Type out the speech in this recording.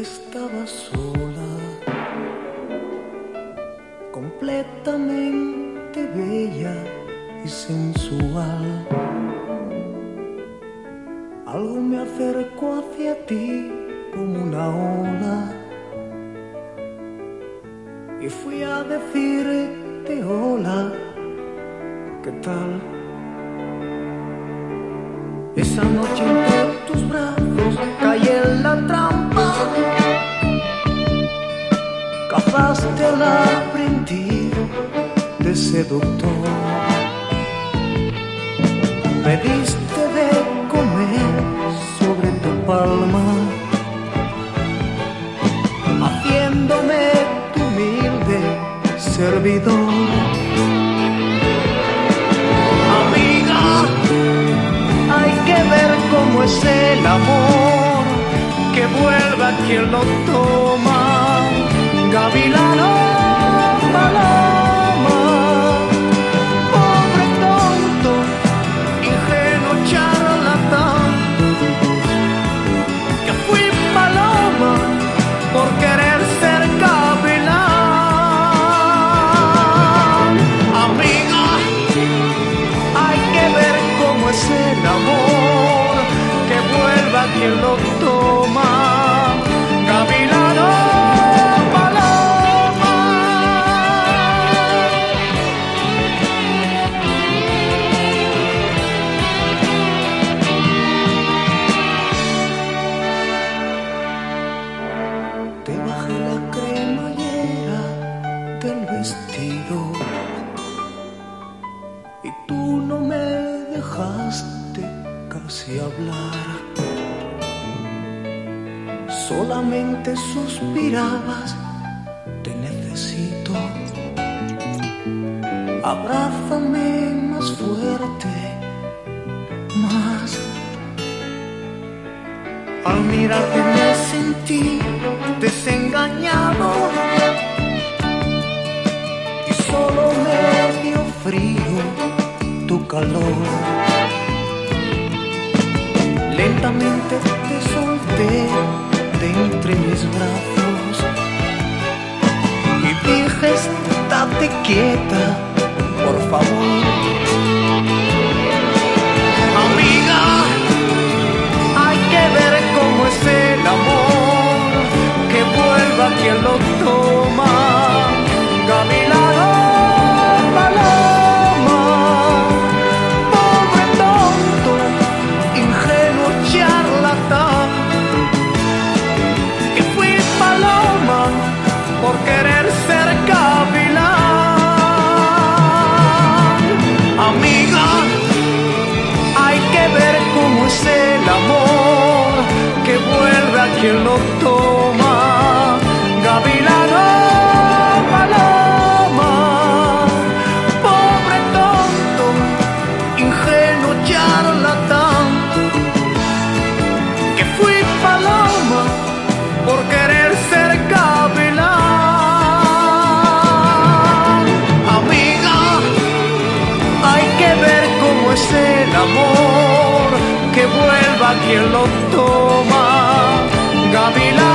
estaba sola, completamente bella y sensual. Algo me acercó hacia ti como una ola y fui a decirte hola, ¿qué tal? Esa noche entre tus brazos caí en la cazaste al aprendiz de seductor, me diste de comer sobre tu palma, haciéndome tu humilde servidor. Amiga, hay que ver cómo es el amor, que vuelva quien lo toma, gavilano, paloma, pobre tonto, ingenuo charlatán, que fui paloma por querer ser gavilán. Amiga, hay que ver cómo es el amor, que vuelva quien lo toma. Del vestido y tú no me dejaste casi hablar. Solamente suspirabas, te necesito. Abrázame más fuerte, más. Al mirarte me sentí desengañado frío tu calor. Lentamente te solté de entre mis brazos y dije, estate quieta, quien lo toma. Gavilano, paloma, pobre tonto, ingenuo charlatán, que fui paloma por querer ser gavilán. Amiga, hay que ver cómo es el amor que vuelva quien lo toma. Babilonia.